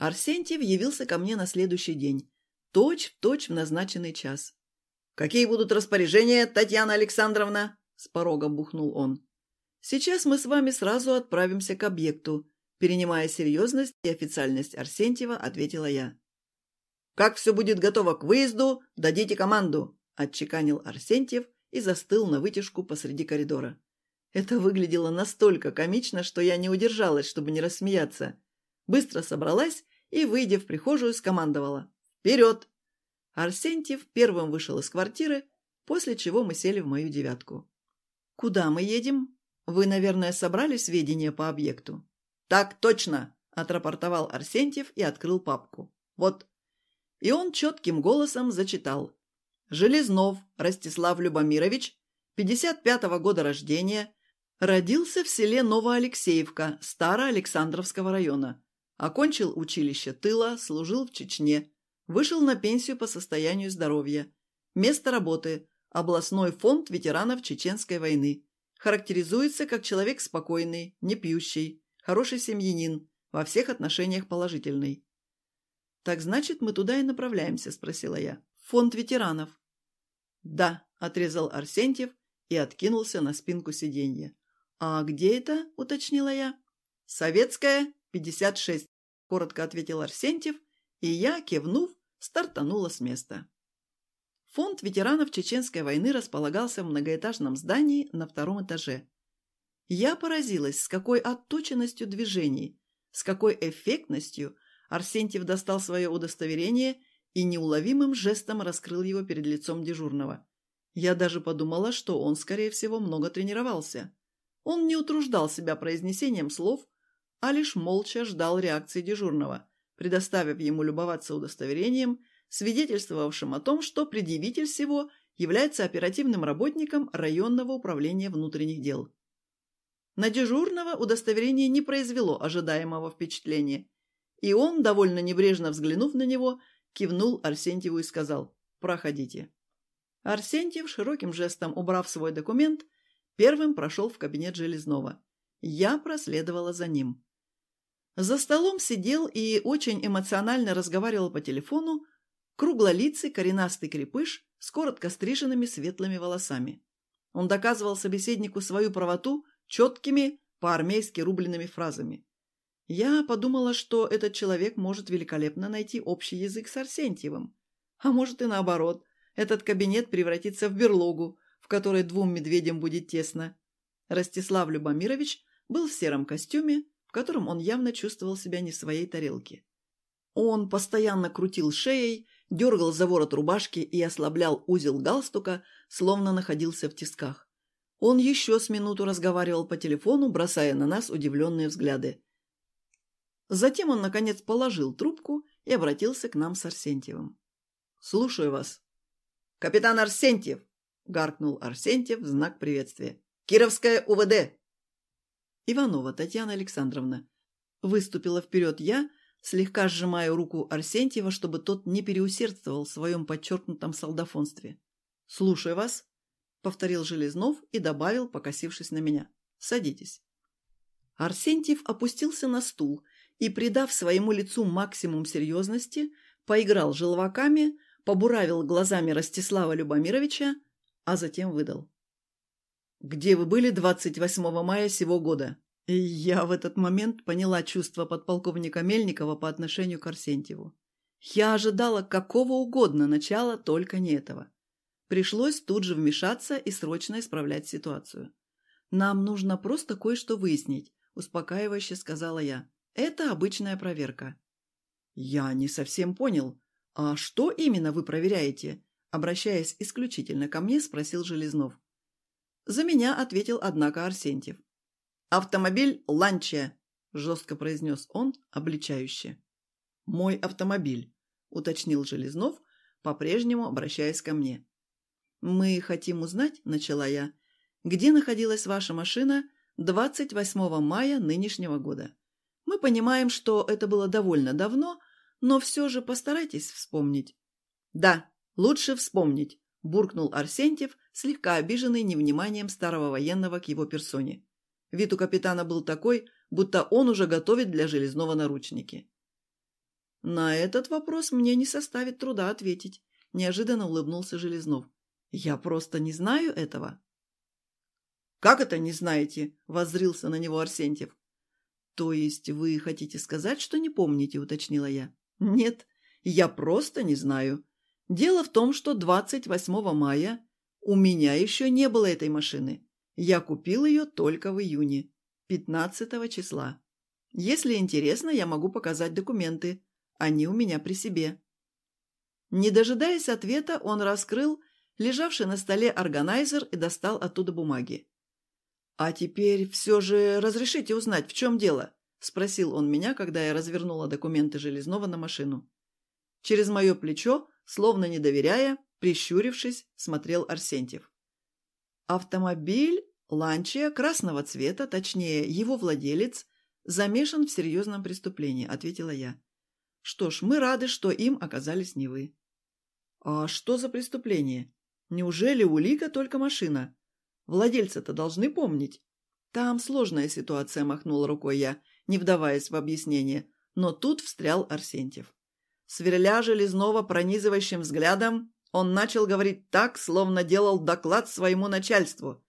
Арсентьев явился ко мне на следующий день, точь в точь в назначенный час. «Какие будут распоряжения, Татьяна Александровна?» – с порога бухнул он. «Сейчас мы с вами сразу отправимся к объекту», – перенимая серьезность и официальность Арсентьева, ответила я. «Как все будет готово к выезду, дадите команду», – отчеканил Арсентьев и застыл на вытяжку посреди коридора. Это выглядело настолько комично, что я не удержалась, чтобы не рассмеяться. Быстро собралась и, выйдя в прихожую, скомандовала. «Вперед!» Арсентьев первым вышел из квартиры, после чего мы сели в мою девятку. «Куда мы едем? Вы, наверное, собрали сведения по объекту?» «Так точно!» – отрапортовал Арсентьев и открыл папку. «Вот». И он четким голосом зачитал. «Железнов Ростислав Любомирович, 55-го года рождения, родился в селе Новоалексеевка Староалександровского района. Окончил училище тыла, служил в Чечне, Вышел на пенсию по состоянию здоровья. Место работы – областной фонд ветеранов Чеченской войны. Характеризуется как человек спокойный, не пьющий, хороший семьянин, во всех отношениях положительный. «Так значит, мы туда и направляемся?» – спросила я. «Фонд ветеранов». «Да», – отрезал Арсентьев и откинулся на спинку сиденья. «А где это?» – уточнила я. «Советская, 56», – коротко ответил Арсентьев, и я, кивнув, стартанула с места. Фонд ветеранов Чеченской войны располагался в многоэтажном здании на втором этаже. Я поразилась, с какой отточенностью движений, с какой эффектностью Арсентьев достал свое удостоверение и неуловимым жестом раскрыл его перед лицом дежурного. Я даже подумала, что он, скорее всего, много тренировался. Он не утруждал себя произнесением слов, а лишь молча ждал реакции дежурного – предоставив ему любоваться удостоверением, свидетельствовавшим о том, что предъявитель всего является оперативным работником районного управления внутренних дел. На дежурного удостоверение не произвело ожидаемого впечатления, и он, довольно небрежно взглянув на него, кивнул Арсентьеву и сказал «Проходите». Арсентьев, широким жестом убрав свой документ, первым прошел в кабинет Железного. Я проследовала за ним. За столом сидел и очень эмоционально разговаривал по телефону круглолицый коренастый крепыш с коротко стриженными светлыми волосами. Он доказывал собеседнику свою правоту четкими, по-армейски рубленными фразами. Я подумала, что этот человек может великолепно найти общий язык с Арсентьевым. А может и наоборот, этот кабинет превратится в берлогу, в которой двум медведям будет тесно. Ростислав Любомирович был в сером костюме, в котором он явно чувствовал себя не в своей тарелке. Он постоянно крутил шеей, дергал за ворот рубашки и ослаблял узел галстука, словно находился в тисках. Он еще с минуту разговаривал по телефону, бросая на нас удивленные взгляды. Затем он, наконец, положил трубку и обратился к нам с Арсентьевым. «Слушаю вас». «Капитан Арсентьев!» – гаркнул Арсентьев в знак приветствия. «Кировская УВД!» Иванова Татьяна Александровна. Выступила вперед я, слегка сжимая руку Арсентьева, чтобы тот не переусердствовал в своем подчеркнутом солдафонстве. «Слушаю вас», — повторил Железнов и добавил, покосившись на меня. «Садитесь». Арсентьев опустился на стул и, придав своему лицу максимум серьезности, поиграл желваками, побуравил глазами Ростислава Любомировича, а затем выдал. «Где вы были 28 мая сего года?» И я в этот момент поняла чувство подполковника Мельникова по отношению к Арсентьеву. Я ожидала какого угодно начала, только не этого. Пришлось тут же вмешаться и срочно исправлять ситуацию. «Нам нужно просто кое-что выяснить», – успокаивающе сказала я. «Это обычная проверка». «Я не совсем понял. А что именно вы проверяете?» Обращаясь исключительно ко мне, спросил Железнов. За меня ответил, однако, Арсентьев. «Автомобиль Ланчия», – жестко произнес он, обличающе. «Мой автомобиль», – уточнил Железнов, по-прежнему обращаясь ко мне. «Мы хотим узнать», – начала я, – «где находилась ваша машина 28 мая нынешнего года. Мы понимаем, что это было довольно давно, но все же постарайтесь вспомнить». «Да, лучше вспомнить», – буркнул Арсентьев, слегка обиженный невниманием старого военного к его персоне. Вид у капитана был такой, будто он уже готовит для Железного наручники. На этот вопрос мне не составит труда ответить, неожиданно улыбнулся Железнов. Я просто не знаю этого. «Как это не знаете?» – воззрился на него Арсентьев. «То есть вы хотите сказать, что не помните?» – уточнила я. «Нет, я просто не знаю. Дело в том, что 28 мая у меня еще не было этой машины. Я купил ее только в июне, 15 числа. Если интересно, я могу показать документы. Они у меня при себе». Не дожидаясь ответа, он раскрыл лежавший на столе органайзер и достал оттуда бумаги. «А теперь все же разрешите узнать, в чем дело?» – спросил он меня, когда я развернула документы Железного на машину. Через мое плечо, словно не доверяя, прищурившись, смотрел Арсентьев. Автомобиль Ланчия красного цвета, точнее, его владелец, замешан в серьезном преступлении, ответила я. Что ж, мы рады, что им оказались не вы. А что за преступление? Неужели улика только машина? Владельца-то должны помнить. Там сложная ситуация, махнула рукой я, не вдаваясь в объяснение. Но тут встрял Арсентьев. Сверля Железного пронизывающим взглядом, он начал говорить так, словно делал доклад своему начальству.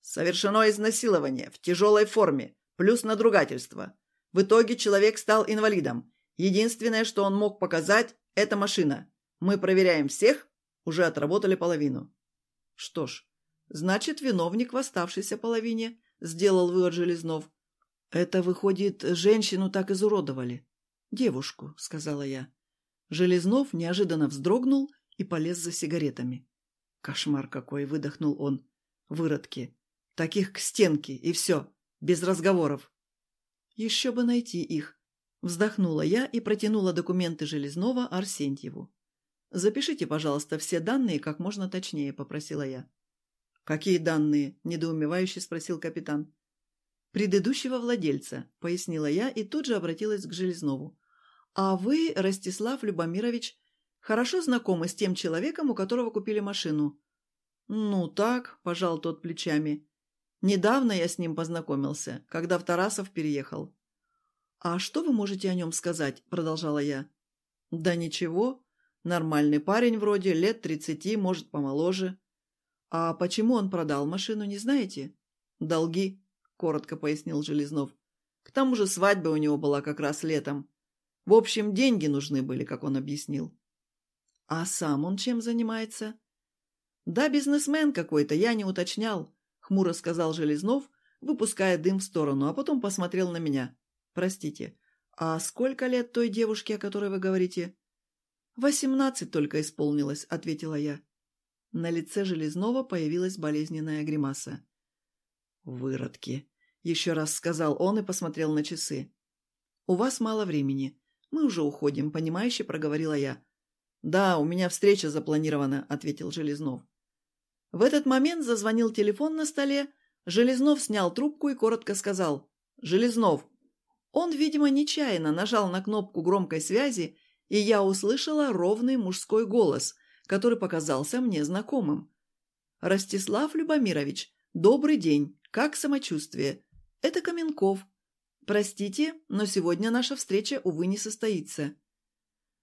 Совершено изнасилование в тяжелой форме, плюс надругательство. В итоге человек стал инвалидом. Единственное, что он мог показать, это машина. Мы проверяем всех, уже отработали половину. Что ж, Значит, виновник в оставшейся половине, сделал вывод Железнов. Это, выходит, женщину так изуродовали. Девушку, сказала я. Железнов неожиданно вздрогнул и полез за сигаретами. Кошмар какой, выдохнул он. Выродки. Таких к стенке, и все. Без разговоров. Еще бы найти их. Вздохнула я и протянула документы Железнова Арсентьеву. «Запишите, пожалуйста, все данные как можно точнее», — попросила я. «Какие данные?» – недоумевающе спросил капитан. «Предыдущего владельца», – пояснила я и тут же обратилась к Железнову. «А вы, Ростислав Любомирович, хорошо знакомы с тем человеком, у которого купили машину?» «Ну так», – пожал тот плечами. «Недавно я с ним познакомился, когда в Тарасов переехал». «А что вы можете о нем сказать?» – продолжала я. «Да ничего. Нормальный парень вроде, лет тридцати, может, помоложе. «А почему он продал машину, не знаете?» «Долги», — коротко пояснил Железнов. «К тому же свадьба у него была как раз летом. В общем, деньги нужны были, как он объяснил». «А сам он чем занимается?» «Да, бизнесмен какой-то, я не уточнял», — хмуро сказал Железнов, выпуская дым в сторону, а потом посмотрел на меня. «Простите, а сколько лет той девушке, о которой вы говорите?» «Восемнадцать только исполнилось», — ответила я. На лице Железного появилась болезненная гримаса. «Выродки!» — еще раз сказал он и посмотрел на часы. «У вас мало времени. Мы уже уходим», — понимающе проговорила я. «Да, у меня встреча запланирована», — ответил Железнов. В этот момент зазвонил телефон на столе. Железнов снял трубку и коротко сказал «Железнов». Он, видимо, нечаянно нажал на кнопку громкой связи, и я услышала ровный мужской голос, который показался мне знакомым. «Ростислав Любомирович, добрый день. Как самочувствие? Это Каменков. Простите, но сегодня наша встреча, увы, не состоится».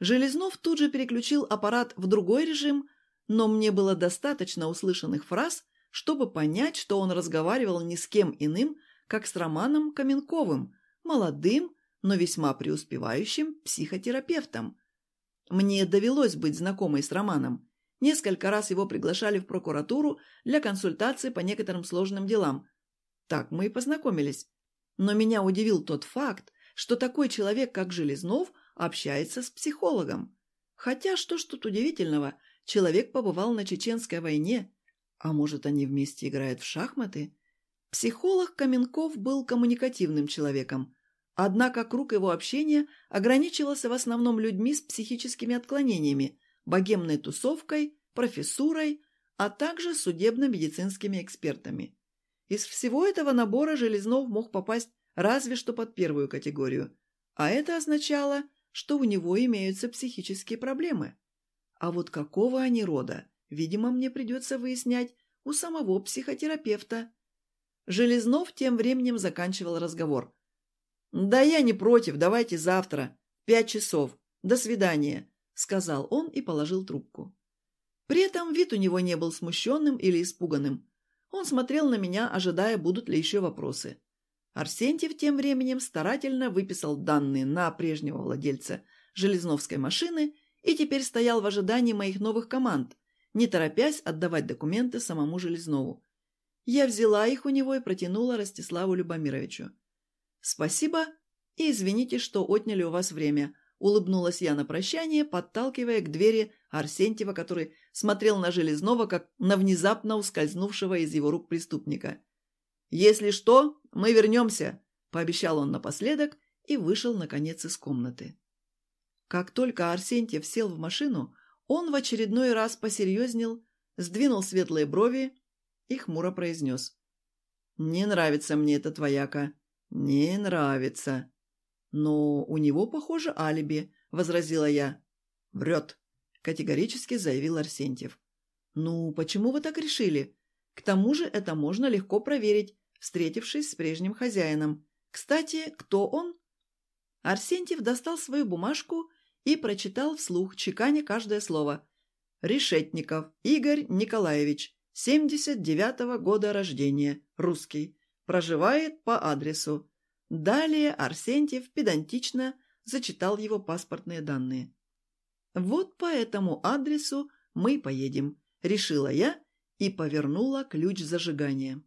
Железнов тут же переключил аппарат в другой режим, но мне было достаточно услышанных фраз, чтобы понять, что он разговаривал не с кем иным, как с Романом Каменковым, молодым, но весьма преуспевающим психотерапевтом. Мне довелось быть знакомой с Романом. Несколько раз его приглашали в прокуратуру для консультации по некоторым сложным делам. Так мы и познакомились. Но меня удивил тот факт, что такой человек, как Железнов, общается с психологом. Хотя что ж тут удивительного, человек побывал на Чеченской войне. А может, они вместе играют в шахматы? Психолог Каменков был коммуникативным человеком. Однако круг его общения ограничивался в основном людьми с психическими отклонениями, богемной тусовкой, профессурой, а также судебно-медицинскими экспертами. Из всего этого набора Железнов мог попасть разве что под первую категорию, а это означало, что у него имеются психические проблемы. А вот какого они рода, видимо, мне придется выяснять у самого психотерапевта. Железнов тем временем заканчивал разговор – «Да я не против, давайте завтра. Пять часов. До свидания», — сказал он и положил трубку. При этом вид у него не был смущенным или испуганным. Он смотрел на меня, ожидая, будут ли еще вопросы. Арсентьев тем временем старательно выписал данные на прежнего владельца железновской машины и теперь стоял в ожидании моих новых команд, не торопясь отдавать документы самому Железнову. Я взяла их у него и протянула Ростиславу Любомировичу. «Спасибо и извините, что отняли у вас время», — улыбнулась я на прощание, подталкивая к двери Арсентьева, который смотрел на Железнова, как на внезапно ускользнувшего из его рук преступника. «Если что, мы вернемся», — пообещал он напоследок и вышел, наконец, из комнаты. Как только Арсентьев сел в машину, он в очередной раз посерьезнел, сдвинул светлые брови и хмуро произнес. «Не нравится мне этот вояка. Не нравится». «Но у него, похоже, алиби», — возразила я. «Врет», — категорически заявил Арсентьев. «Ну, почему вы так решили? К тому же это можно легко проверить, встретившись с прежним хозяином. Кстати, кто он?» Арсентьев достал свою бумажку и прочитал вслух, чеканя каждое слово. «Решетников Игорь Николаевич, 79-го года рождения, русский, проживает по адресу Далее Арсентьев педантично зачитал его паспортные данные. «Вот по этому адресу мы поедем», — решила я и повернула ключ зажигания.